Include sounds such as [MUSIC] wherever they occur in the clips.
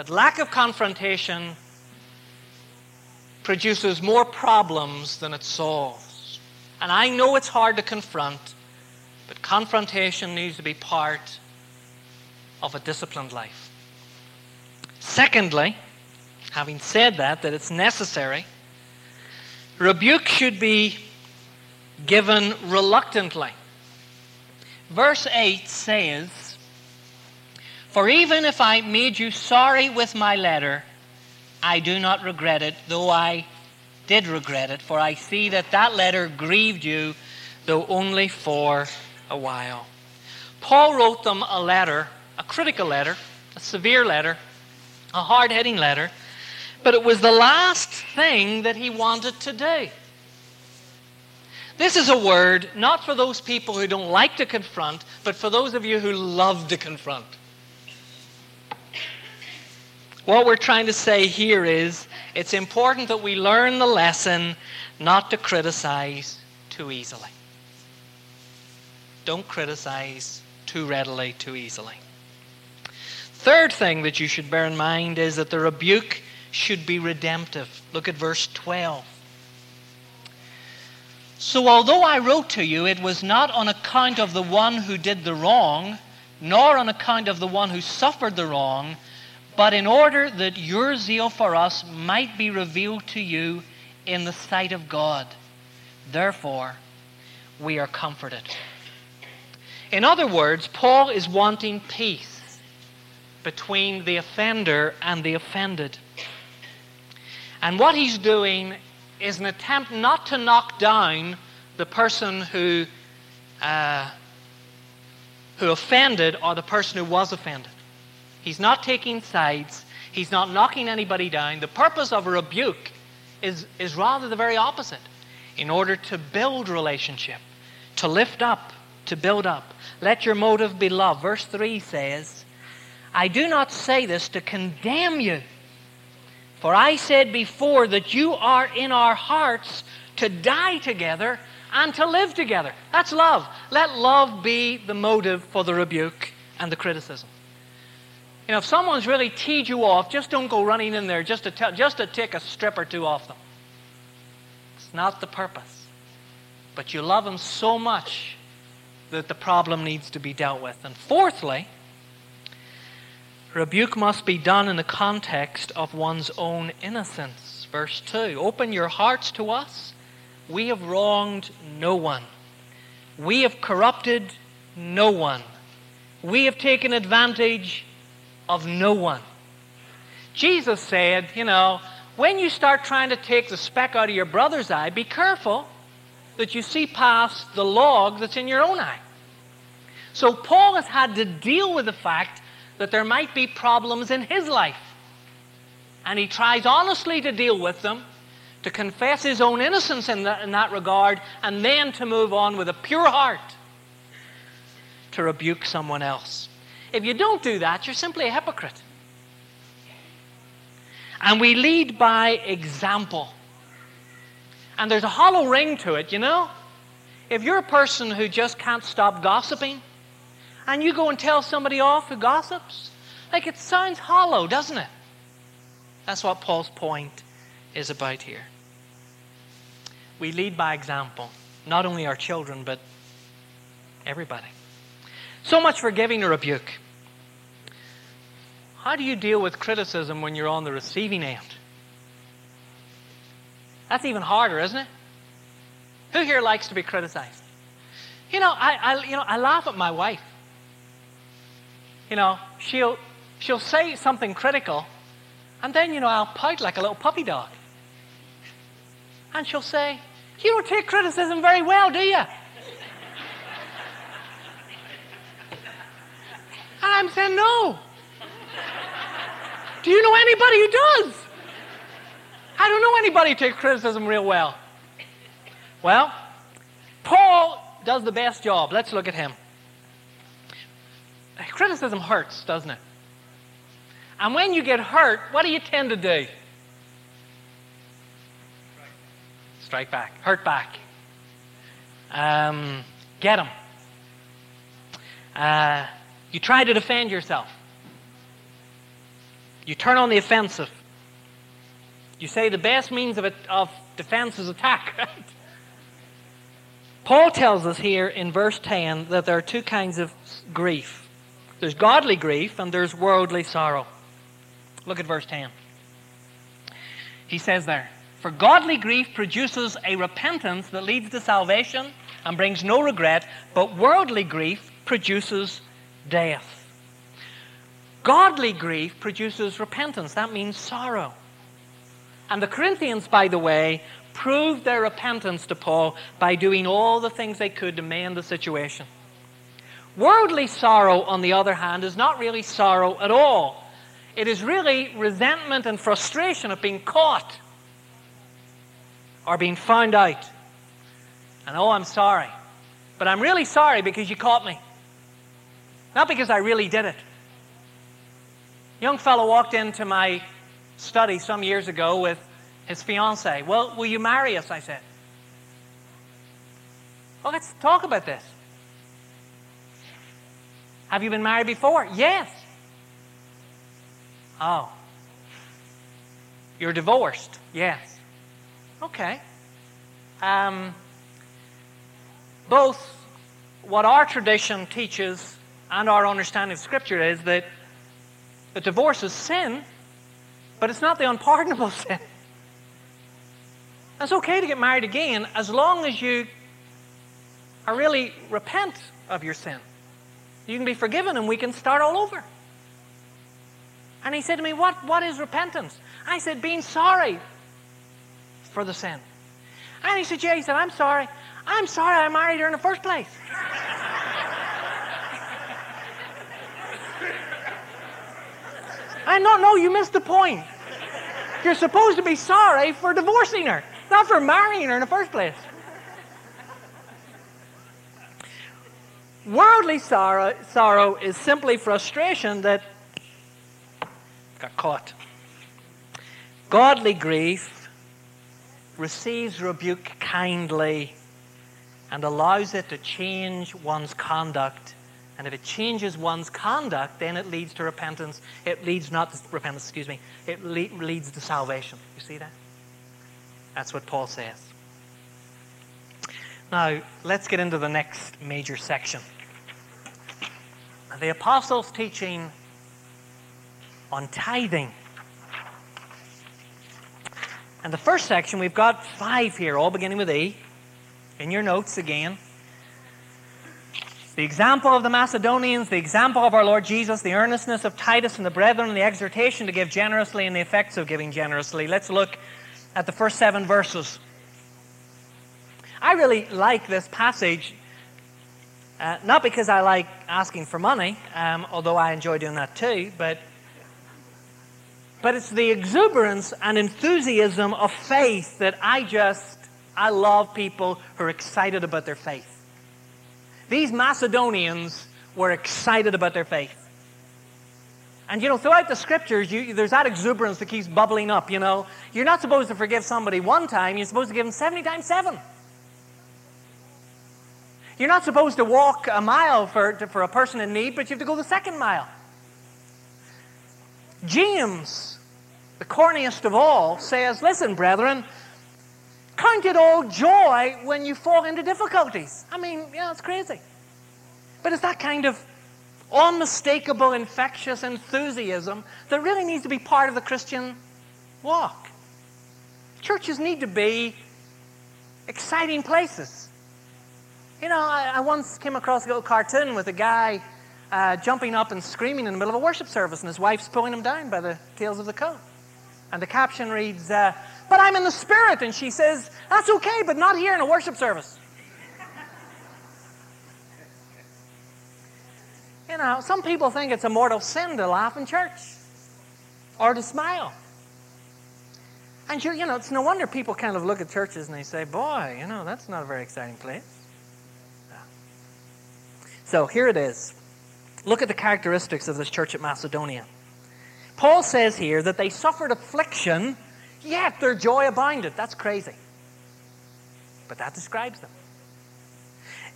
But lack of confrontation produces more problems than it solves. And I know it's hard to confront, but confrontation needs to be part of a disciplined life. Secondly, having said that, that it's necessary, rebuke should be given reluctantly. Verse 8 says, For even if I made you sorry with my letter, I do not regret it, though I did regret it, for I see that that letter grieved you, though only for a while. Paul wrote them a letter, a critical letter, a severe letter, a hard hitting letter, but it was the last thing that he wanted to do. This is a word not for those people who don't like to confront, but for those of you who love to confront. What we're trying to say here is it's important that we learn the lesson not to criticize too easily. Don't criticize too readily, too easily. Third thing that you should bear in mind is that the rebuke should be redemptive. Look at verse 12. So, although I wrote to you, it was not on account of the one who did the wrong, nor on account of the one who suffered the wrong, but in order that your zeal for us might be revealed to you in the sight of God. Therefore, we are comforted. In other words, Paul is wanting peace between the offender and the offended. And what he's doing is an attempt not to knock down the person who, uh, who offended or the person who was offended. He's not taking sides. He's not knocking anybody down. The purpose of a rebuke is, is rather the very opposite in order to build relationship, to lift up, to build up. Let your motive be love. Verse 3 says, I do not say this to condemn you for I said before that you are in our hearts to die together and to live together. That's love. Let love be the motive for the rebuke and the criticism. You know, if someone's really teed you off, just don't go running in there just to, tell, just to take a strip or two off them. It's not the purpose. But you love them so much that the problem needs to be dealt with. And fourthly, Rebuke must be done in the context of one's own innocence. Verse 2 Open your hearts to us. We have wronged no one. We have corrupted no one. We have taken advantage of no one. Jesus said, you know, when you start trying to take the speck out of your brother's eye, be careful that you see past the log that's in your own eye. So Paul has had to deal with the fact that there might be problems in his life. And he tries honestly to deal with them, to confess his own innocence in that, in that regard, and then to move on with a pure heart to rebuke someone else. If you don't do that, you're simply a hypocrite. And we lead by example. And there's a hollow ring to it, you know? If you're a person who just can't stop gossiping, and you go and tell somebody off who gossips? Like it sounds hollow, doesn't it? That's what Paul's point is about here. We lead by example, not only our children, but everybody. So much for giving a rebuke. How do you deal with criticism when you're on the receiving end? That's even harder, isn't it? Who here likes to be criticized? You know, I, I, you know, I laugh at my wife you know, she'll, she'll say something critical, and then, you know, I'll pout like a little puppy dog. And she'll say, You don't take criticism very well, do you? I'm saying, No. Do you know anybody who does? I don't know anybody who takes criticism real well. Well, Paul does the best job. Let's look at him criticism hurts, doesn't it? And when you get hurt, what do you tend to do? Strike back, hurt back. Um, get them. Uh, you try to defend yourself. You turn on the offensive. You say the best means of, it, of defense is attack. [LAUGHS] Paul tells us here in verse 10 that there are two kinds of grief there's godly grief and there's worldly sorrow. Look at verse 10. He says there, For godly grief produces a repentance that leads to salvation and brings no regret, but worldly grief produces death. Godly grief produces repentance. That means sorrow. And the Corinthians, by the way, proved their repentance to Paul by doing all the things they could to mend the situation. Worldly sorrow, on the other hand, is not really sorrow at all. It is really resentment and frustration of being caught or being found out. And oh, I'm sorry. But I'm really sorry because you caught me. Not because I really did it. Young fellow walked into my study some years ago with his fiancee. Well, will you marry us? I said. Well, let's talk about this. Have you been married before? Yes. Oh. You're divorced? Yes. Okay. Um, both what our tradition teaches and our understanding of Scripture is that the divorce is sin, but it's not the unpardonable [LAUGHS] sin. It's okay to get married again as long as you are really repent of your sin. You can be forgiven and we can start all over. And he said to me, What, what is repentance? I said, Being sorry for the sin. And he said, Yeah, he said, I'm sorry. I'm sorry I married her in the first place. [LAUGHS] I don't you missed the point. You're supposed to be sorry for divorcing her, not for marrying her in the first place. Worldly sorrow, sorrow is simply frustration that got caught. Godly grief receives rebuke kindly and allows it to change one's conduct. And if it changes one's conduct, then it leads to repentance. It leads not to repentance, excuse me. It le- leads to salvation. You see that? That's what Paul says. Now, let's get into the next major section. The apostles' teaching on tithing. And the first section, we've got five here, all beginning with E. In your notes again. The example of the Macedonians, the example of our Lord Jesus, the earnestness of Titus and the brethren, and the exhortation to give generously and the effects of giving generously. Let's look at the first seven verses. I really like this passage, uh, not because I like asking for money, um, although I enjoy doing that too, but, but it's the exuberance and enthusiasm of faith that I just, I love people who are excited about their faith. These Macedonians were excited about their faith. And you know, throughout the scriptures, you, there's that exuberance that keeps bubbling up. You know, you're not supposed to forgive somebody one time; you're supposed to give them seventy times seven. You're not supposed to walk a mile for, to, for a person in need, but you have to go the second mile. James, the corniest of all, says, Listen, brethren, count it all joy when you fall into difficulties. I mean, yeah, it's crazy. But it's that kind of unmistakable, infectious enthusiasm that really needs to be part of the Christian walk. Churches need to be exciting places. You know, I, I once came across a little cartoon with a guy uh, jumping up and screaming in the middle of a worship service, and his wife's pulling him down by the tails of the coat. And the caption reads, uh, But I'm in the Spirit. And she says, That's okay, but not here in a worship service. you know, some people think it's a mortal sin to laugh in church or to smile. And you, you know, it's no wonder people kind of look at churches and they say, Boy, you know, that's not a very exciting place. So here it is. Look at the characteristics of this church at Macedonia. Paul says here that they suffered affliction, yet their joy abounded. That's crazy. But that describes them.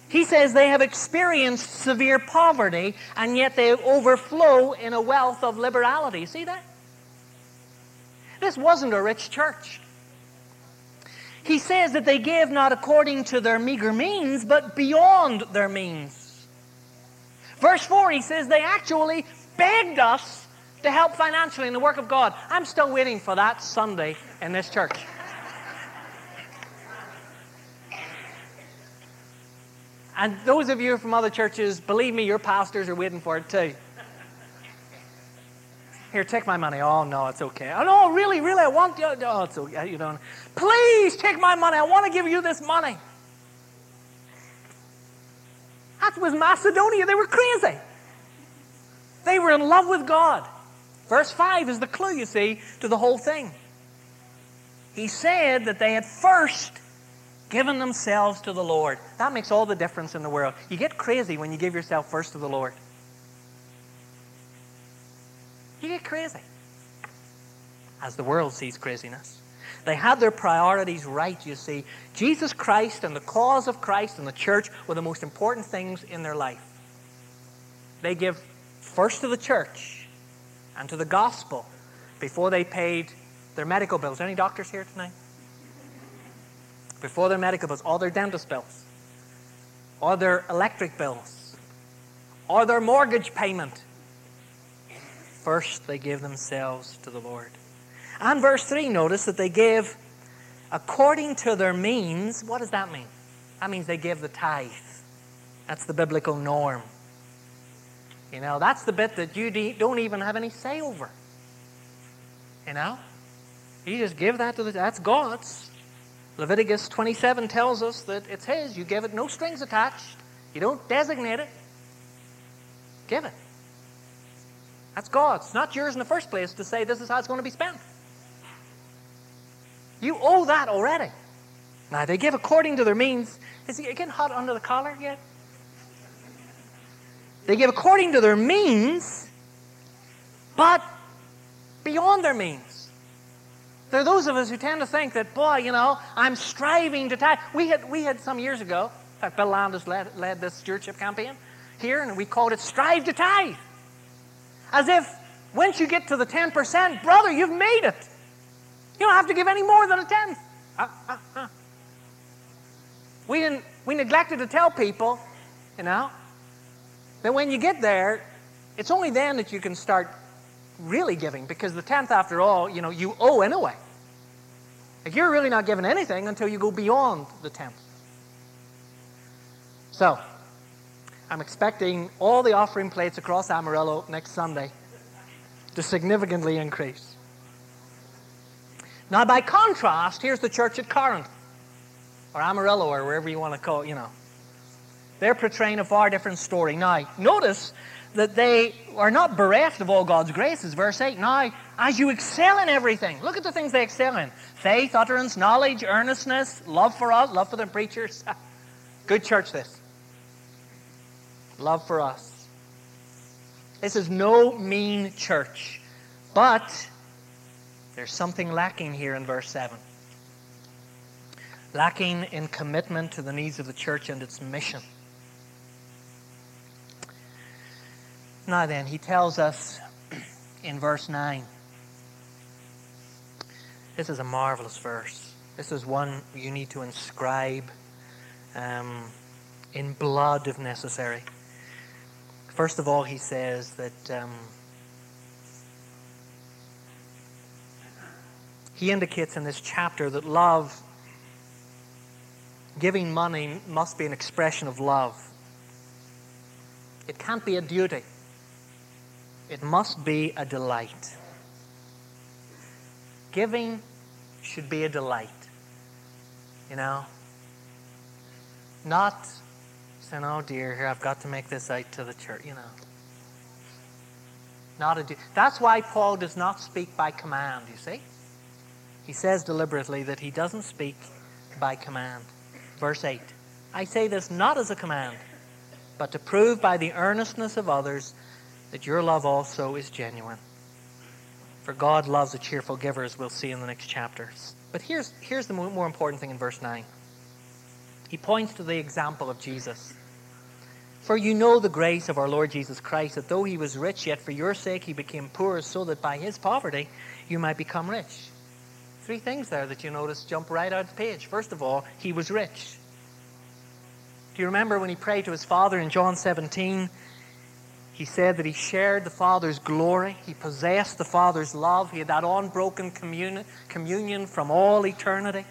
He says they have experienced severe poverty, and yet they overflow in a wealth of liberality. See that? This wasn't a rich church. He says that they gave not according to their meager means, but beyond their means. Verse 4, he says they actually begged us to help financially in the work of God. I'm still waiting for that Sunday in this church. And those of you from other churches, believe me, your pastors are waiting for it too. Here, take my money. Oh, no, it's okay. Oh, no, really, really, I want you. Oh, it's okay. You don't. Please take my money. I want to give you this money. That was Macedonia. They were crazy. They were in love with God. Verse 5 is the clue, you see, to the whole thing. He said that they had first given themselves to the Lord. That makes all the difference in the world. You get crazy when you give yourself first to the Lord. You get crazy. As the world sees craziness. They had their priorities right, you see. Jesus Christ and the cause of Christ and the church were the most important things in their life. They give first to the church and to the gospel before they paid their medical bills. Any doctors here tonight? Before their medical bills, all their dentist bills, all their electric bills, or their mortgage payment. First, they give themselves to the Lord. And verse 3, notice that they gave according to their means. What does that mean? That means they give the tithe. That's the biblical norm. You know, that's the bit that you don't even have any say over. You know? You just give that to the, that's God's. Leviticus 27 tells us that it's His. You give it no strings attached. You don't designate it. Give it. That's God's. Not yours in the first place to say this is how it's going to be spent. You owe that already. Now, they give according to their means. Is it getting hot under the collar yet? They give according to their means, but beyond their means. There are those of us who tend to think that, boy, you know, I'm striving to tithe. We had, we had some years ago, in fact, Bill Landis led, led this stewardship campaign here, and we called it Strive to Tithe. As if once you get to the 10%, brother, you've made it. You don't have to give any more than a tenth. Uh, uh, uh. We, didn't, we neglected to tell people, you know, that when you get there, it's only then that you can start really giving because the tenth, after all, you know, you owe anyway. Like you're really not giving anything until you go beyond the tenth. So, I'm expecting all the offering plates across Amarillo next Sunday to significantly increase. Now, by contrast, here's the church at Corinth, or Amarillo, or wherever you want to call it, you know. They're portraying a far different story. Now, notice that they are not bereft of all God's graces. Verse 8 Now, as you excel in everything, look at the things they excel in faith, utterance, knowledge, earnestness, love for us, love for the preachers. [LAUGHS] Good church, this. Love for us. This is no mean church, but there's something lacking here in verse 7. Lacking in commitment to the needs of the church and its mission. Now then, he tells us in verse 9. This is a marvelous verse. This is one you need to inscribe um, in blood if necessary. First of all, he says that um, he indicates in this chapter that love, giving money, must be an expression of love. It can't be a duty, it must be a delight. Giving should be a delight. You know? Not saying, oh dear, here I've got to make this out to the church, you know. Not a That's why Paul does not speak by command, you see? He says deliberately that he doesn't speak by command. Verse 8 I say this not as a command, but to prove by the earnestness of others that your love also is genuine. For God loves a cheerful giver, as we'll see in the next chapters. But here's, here's the more important thing in verse 9. He points to the example of Jesus. For you know the grace of our Lord Jesus Christ, that though he was rich, yet for your sake he became poor, so that by his poverty you might become rich. Three things there that you notice jump right out of the page. First of all, he was rich. Do you remember when he prayed to his Father in John 17? He said that he shared the Father's glory. He possessed the Father's love. He had that unbroken communion, communion from all eternity.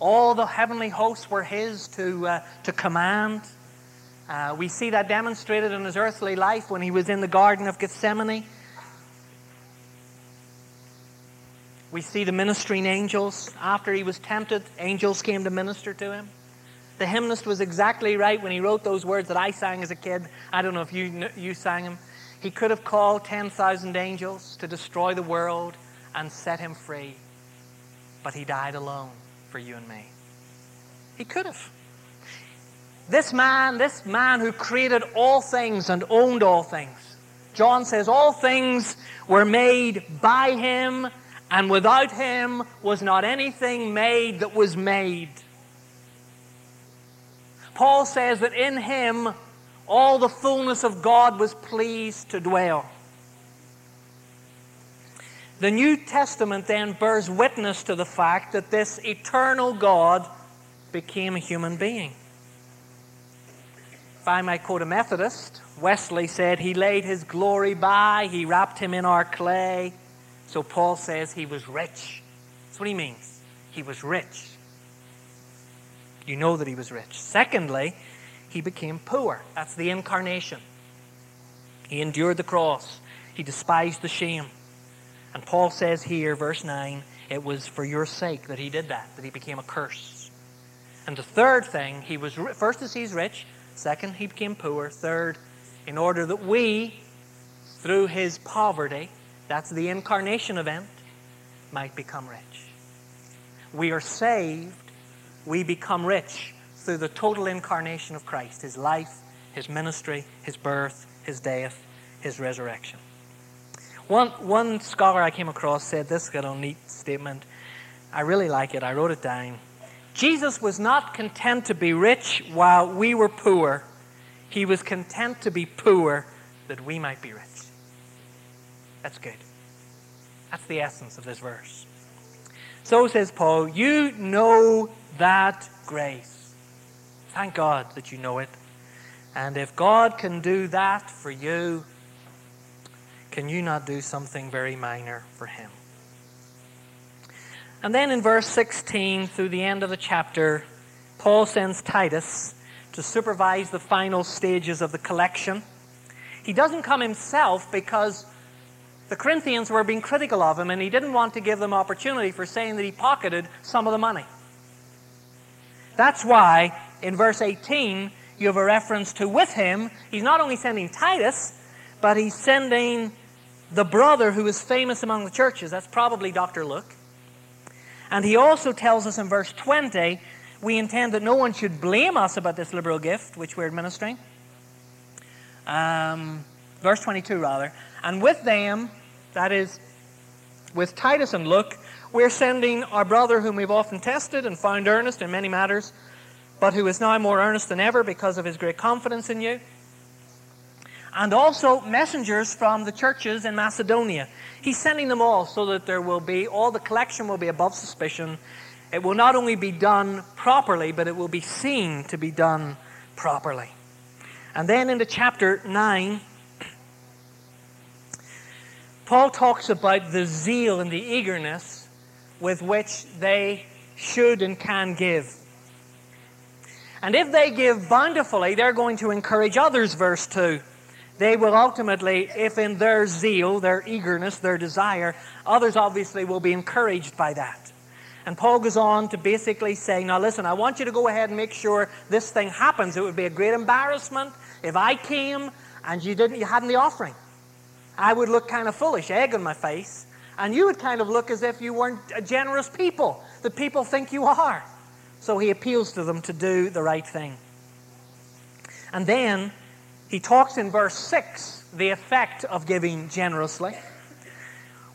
All the heavenly hosts were his to, uh, to command. Uh, we see that demonstrated in his earthly life when he was in the Garden of Gethsemane. We see the ministering angels. After he was tempted, angels came to minister to him. The hymnist was exactly right when he wrote those words that I sang as a kid. I don't know if you, you sang them. He could have called 10,000 angels to destroy the world and set him free. But he died alone for you and me. He could have. This man, this man who created all things and owned all things. John says, All things were made by him, and without him was not anything made that was made. Paul says that in him all the fullness of God was pleased to dwell. The New Testament then bears witness to the fact that this eternal God became a human being. If I might quote a Methodist, Wesley said, He laid His glory by, He wrapped Him in our clay. So Paul says he was rich. That's what he means. He was rich. You know that he was rich. Secondly, he became poor. That's the incarnation. He endured the cross, he despised the shame. And Paul says here, verse 9, it was for your sake that he did that, that he became a curse. And the third thing, he was first he's rich, second he became poor, third in order that we through his poverty, that's the incarnation event, might become rich. We are saved we become rich through the total incarnation of Christ his life, his ministry, his birth, his death, his resurrection. One, one scholar I came across said this got a neat statement. I really like it. I wrote it down. Jesus was not content to be rich while we were poor. He was content to be poor that we might be rich. That's good. That's the essence of this verse. So says Paul, you know that grace. Thank God that you know it. And if God can do that for you, can you not do something very minor for Him? And then in verse 16 through the end of the chapter, Paul sends Titus to supervise the final stages of the collection. He doesn't come himself because the Corinthians were being critical of him and he didn't want to give them opportunity for saying that he pocketed some of the money. That's why in verse 18 you have a reference to with him. He's not only sending Titus, but he's sending the brother who is famous among the churches. That's probably Dr. Luke. And he also tells us in verse 20 we intend that no one should blame us about this liberal gift which we're administering. Um, verse 22, rather. And with them, that is, with Titus and Luke, we're sending our brother, whom we've often tested and found earnest in many matters, but who is now more earnest than ever because of his great confidence in you. And also messengers from the churches in Macedonia. He's sending them all so that there will be, all the collection will be above suspicion. It will not only be done properly, but it will be seen to be done properly. And then into chapter 9, Paul talks about the zeal and the eagerness with which they should and can give. And if they give bountifully, they're going to encourage others, verse 2. They will ultimately, if in their zeal, their eagerness, their desire, others obviously will be encouraged by that. And Paul goes on to basically say, Now listen, I want you to go ahead and make sure this thing happens. It would be a great embarrassment if I came and you didn't you hadn't the offering. I would look kind of foolish, egg on my face. And you would kind of look as if you weren't a generous people, that people think you are. So he appeals to them to do the right thing. And then he talks in verse 6 the effect of giving generously.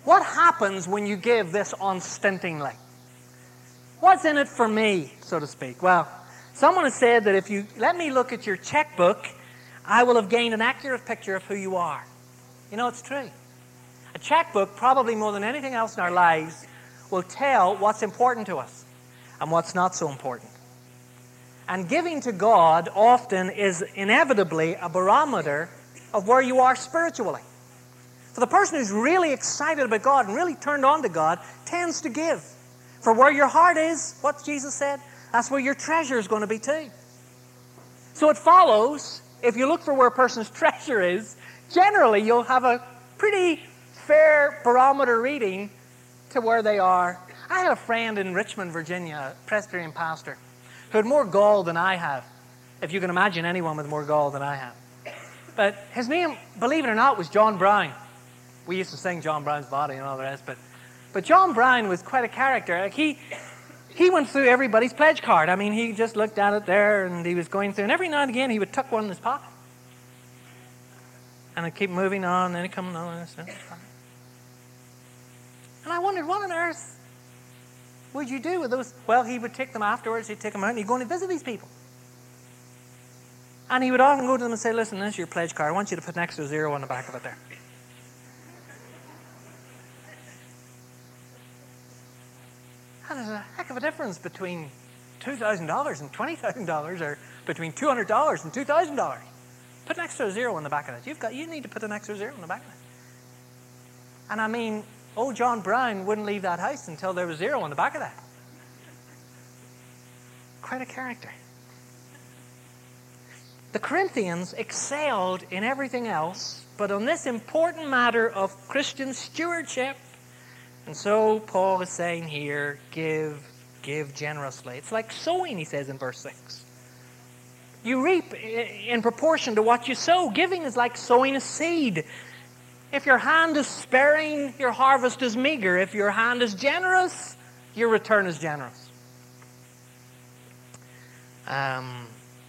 What happens when you give this unstintingly? What's in it for me, so to speak? Well, someone has said that if you let me look at your checkbook I will have gained an accurate picture of who you are. You know, it's true. A checkbook, probably more than anything else in our lives, will tell what's important to us and what's not so important. And giving to God often is inevitably a barometer of where you are spiritually. For the person who's really excited about God and really turned on to God tends to give. For where your heart is, what Jesus said, that's where your treasure is going to be too. So it follows, if you look for where a person's [LAUGHS] treasure is, generally you'll have a pretty fair barometer reading to where they are. I had a friend in Richmond, Virginia, a Presbyterian pastor, who had more gall than I have, if you can imagine anyone with more gall than I have. But his name, believe it or not, was John Brown. We used to sing John Brown's Body and all the rest, but, but John Brown was quite a character. Like he, he went through everybody's pledge card. I mean, he just looked at it there and he was going through, and every now and again he would tuck one in his pocket. And I'd keep moving on, and then he'd come on. And I wondered, what on earth would you do with those? Well, he would take them afterwards, he'd take them out, and he'd go and visit these people. And he would often go to them and say, Listen, this is your pledge card. I want you to put an extra zero on the back of it there. And there's a heck of a difference between $2,000 and $20,000 or between $200 and $2,000. Put an extra zero on the back of it. You've got, you need to put an extra zero on the back of it. And I mean, old John Brown wouldn't leave that house until there was zero on the back of that. Quite a character. The Corinthians excelled in everything else, but on this important matter of Christian stewardship, and so Paul is saying here, give, give generously. It's like sowing, he says in verse 6. You reap in proportion to what you sow. Giving is like sowing a seed. If your hand is sparing, your harvest is meager. If your hand is generous, your return is generous. Um,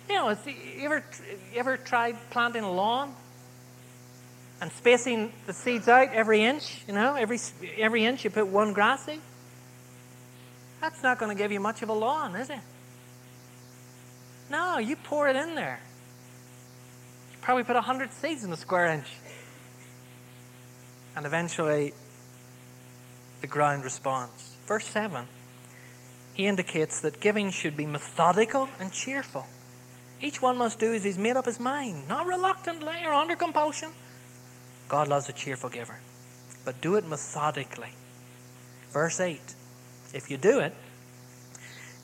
you know, you ever, you ever tried planting a lawn? and spacing the seeds out every inch, you know, every, every inch you put one grass seed. That's not going to give you much of a lawn, is it? No, you pour it in there. You probably put 100 seeds in a square inch. And eventually, the ground responds. Verse 7, he indicates that giving should be methodical and cheerful. Each one must do as he's made up his mind, not reluctantly or under compulsion God loves a cheerful giver. But do it methodically. Verse 8 If you do it,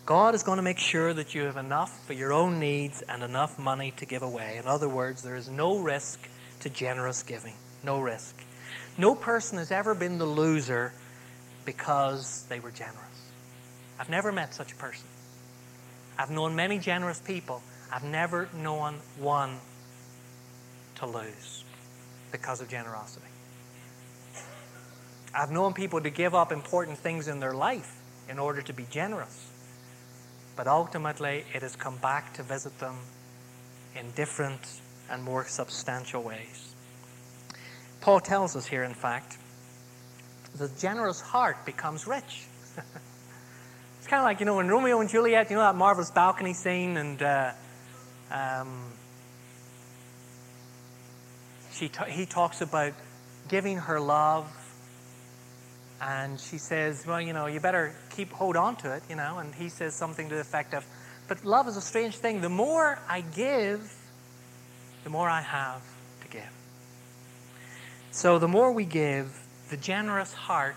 God is going to make sure that you have enough for your own needs and enough money to give away. In other words, there is no risk to generous giving. No risk. No person has ever been the loser because they were generous. I've never met such a person. I've known many generous people. I've never known one to lose because of generosity. I've known people to give up important things in their life in order to be generous. But ultimately, it has come back to visit them in different and more substantial ways. Paul tells us here, in fact, the generous heart becomes rich. [LAUGHS] it's kind of like, you know, in Romeo and Juliet, you know that marvelous balcony scene, and uh, um, she t- he talks about giving her love. And she says, well, you know, you better keep, hold on to it, you know. And he says something to the effect of, but love is a strange thing. The more I give, the more I have to give. So the more we give, the generous heart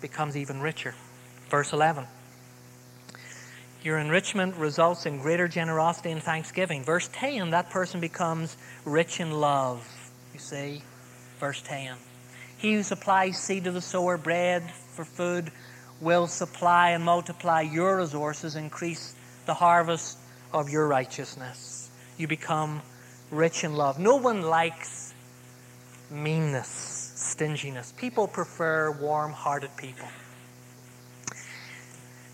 becomes even richer. Verse 11. Your enrichment results in greater generosity and thanksgiving. Verse 10, that person becomes rich in love you see. Verse 10. He who supplies seed to the sower, bread for food, will supply and multiply your resources, increase the harvest of your righteousness. You become rich in love. No one likes meanness, stinginess. People prefer warm hearted people.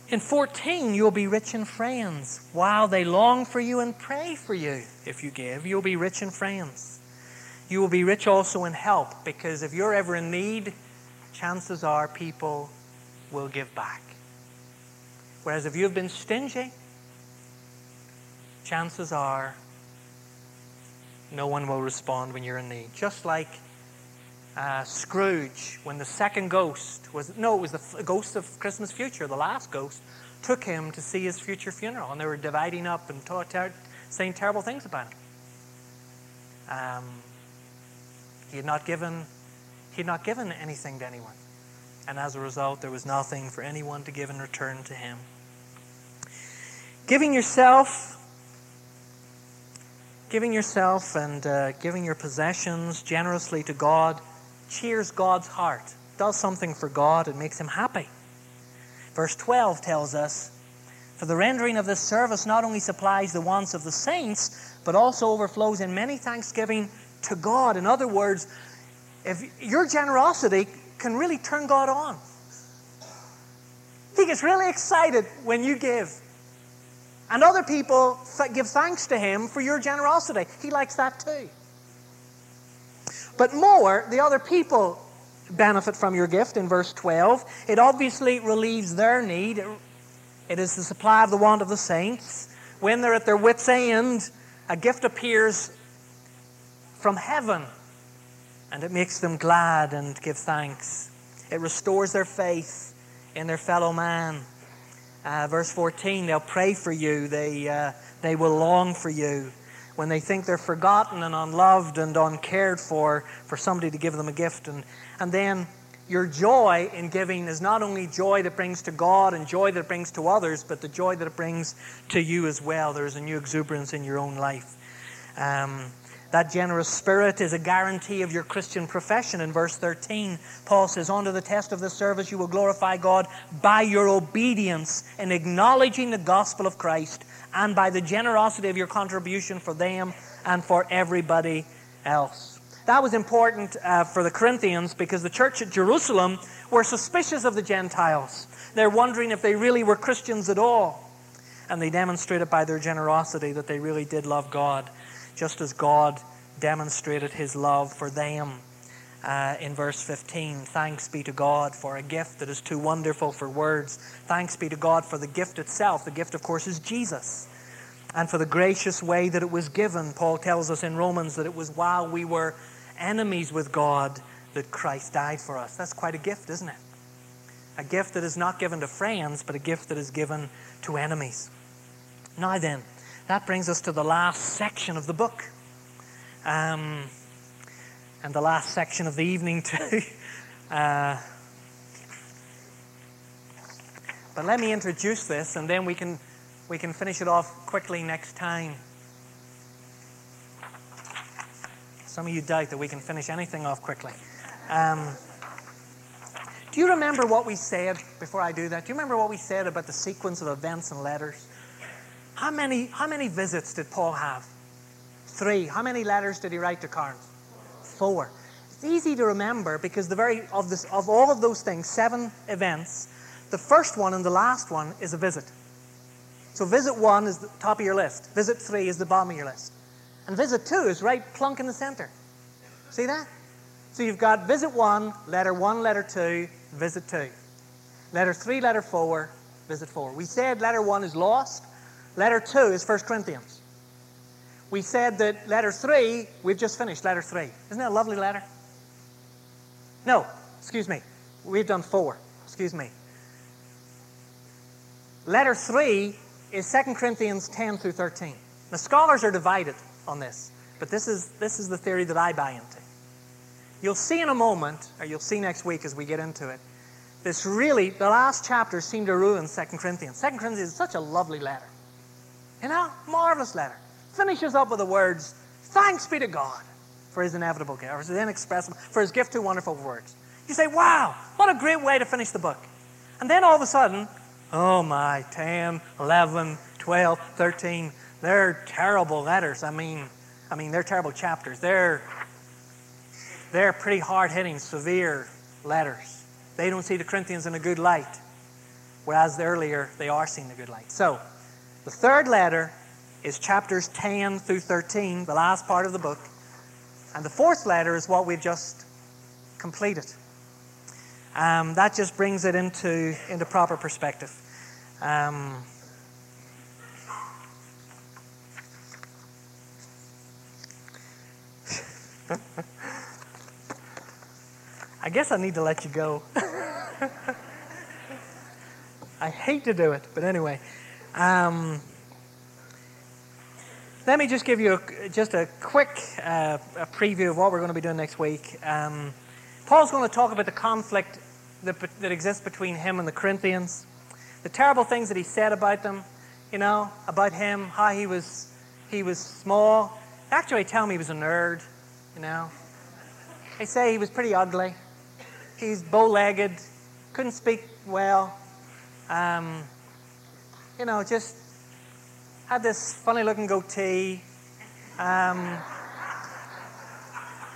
In 14, you'll be rich in friends. While they long for you and pray for you, if you give, you'll be rich in friends. You will be rich also in help because if you're ever in need, chances are people will give back. Whereas if you've been stingy, chances are no one will respond when you're in need. Just like uh, Scrooge, when the second ghost was, no, it was the ghost of Christmas Future, the last ghost, took him to see his future funeral. And they were dividing up and ta- saying terrible things about him. Um, he had not given he had not given anything to anyone. And as a result, there was nothing for anyone to give in return to him. Giving yourself, giving yourself and uh, giving your possessions generously to God cheers God's heart, does something for God, and makes him happy. Verse 12 tells us For the rendering of this service not only supplies the wants of the saints, but also overflows in many thanksgiving to God. In other words, if your generosity can really turn God on. He gets really excited when you give. And other people give thanks to him for your generosity. He likes that too. But more, the other people benefit from your gift in verse 12. It obviously relieves their need. It is the supply of the want of the saints. When they're at their wits' end, a gift appears from heaven and it makes them glad and give thanks. It restores their faith in their fellow man. Uh, verse 14, they'll pray for you, they, uh, they will long for you. When they think they're forgotten and unloved and uncared for, for somebody to give them a gift. And, and then your joy in giving is not only joy that brings to God and joy that brings to others, but the joy that it brings to you as well. There's a new exuberance in your own life. Um, that generous spirit is a guarantee of your Christian profession. In verse 13, Paul says, Under the test of this service, you will glorify God by your obedience in acknowledging the gospel of Christ and by the generosity of your contribution for them and for everybody else. That was important uh, for the Corinthians because the church at Jerusalem were suspicious of the Gentiles. They're wondering if they really were Christians at all. And they demonstrated by their generosity that they really did love God just as God demonstrated his love for them. Uh, in verse 15, thanks be to God for a gift that is too wonderful for words. Thanks be to God for the gift itself. The gift, of course, is Jesus. And for the gracious way that it was given. Paul tells us in Romans that it was while we were enemies with God that Christ died for us. That's quite a gift, isn't it? A gift that is not given to friends, but a gift that is given to enemies. Now then, that brings us to the last section of the book. Um, and the last section of the evening, [LAUGHS] too. Uh, but let me introduce this, and then we can, we can finish it off quickly next time. Some of you doubt that we can finish anything off quickly. Um, do you remember what we said before I do that? Do you remember what we said about the sequence of events and letters? How many, how many visits did Paul have? Three. How many letters did he write to Corinth? Four. It's easy to remember because the very of this of all of those things, seven events, the first one and the last one is a visit. So visit one is the top of your list. Visit three is the bottom of your list. And visit two is right plunk in the center. See that? So you've got visit one, letter one, letter two, visit two. Letter three, letter four, visit four. We said letter one is lost. Letter 2 is 1 Corinthians. We said that letter 3, we've just finished letter 3. Isn't that a lovely letter? No, excuse me. We've done 4. Excuse me. Letter 3 is 2 Corinthians 10 through 13. The scholars are divided on this, but this is, this is the theory that I buy into. You'll see in a moment, or you'll see next week as we get into it, this really, the last chapters seem to ruin 2 Corinthians. 2 Corinthians is such a lovely letter. You know, marvelous letter. Finishes up with the words, Thanks be to God for his inevitable gift, or his inexpressible, for his gift to wonderful words. You say, Wow, what a great way to finish the book. And then all of a sudden, oh my, 10, 11, 12, 13, they're terrible letters. I mean, I mean, they're terrible chapters. They're, they're pretty hard hitting, severe letters. They don't see the Corinthians in a good light, whereas earlier they are seeing the good light. So, the third letter is chapters 10 through 13, the last part of the book. And the fourth letter is what we've just completed. Um, that just brings it into, into proper perspective. Um, [LAUGHS] I guess I need to let you go. [LAUGHS] I hate to do it, but anyway. Um, let me just give you a, just a quick uh, a preview of what we're going to be doing next week. Um, Paul's going to talk about the conflict that, that exists between him and the Corinthians, the terrible things that he said about them, you know, about him, how he was he was small. Actually, tell me he was a nerd, you know. They say he was pretty ugly. He's bow-legged, couldn't speak well. Um, you know, just had this funny-looking goatee. Um,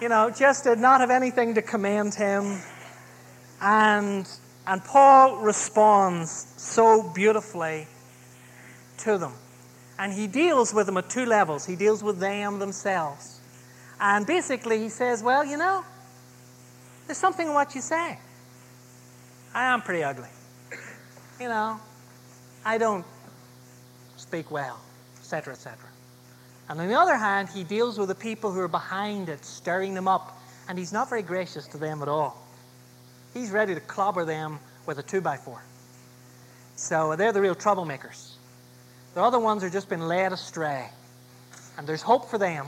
you know, just did not have anything to commend him. And, and Paul responds so beautifully to them. And he deals with them at two levels. He deals with them themselves. And basically, he says, Well, you know, there's something in what you say. I am pretty ugly. You know, I don't speak well, etc., etc. And on the other hand, he deals with the people who are behind it, stirring them up, and he's not very gracious to them at all. He's ready to clobber them with a two by four. So they're the real troublemakers. The other ones are just been led astray. And there's hope for them,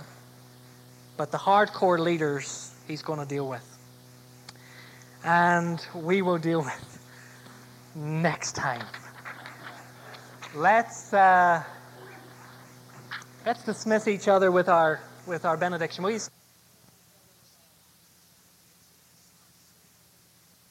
but the hardcore leaders he's going to deal with. And we will deal with next time. Let's uh, let's dismiss each other with our with our benediction.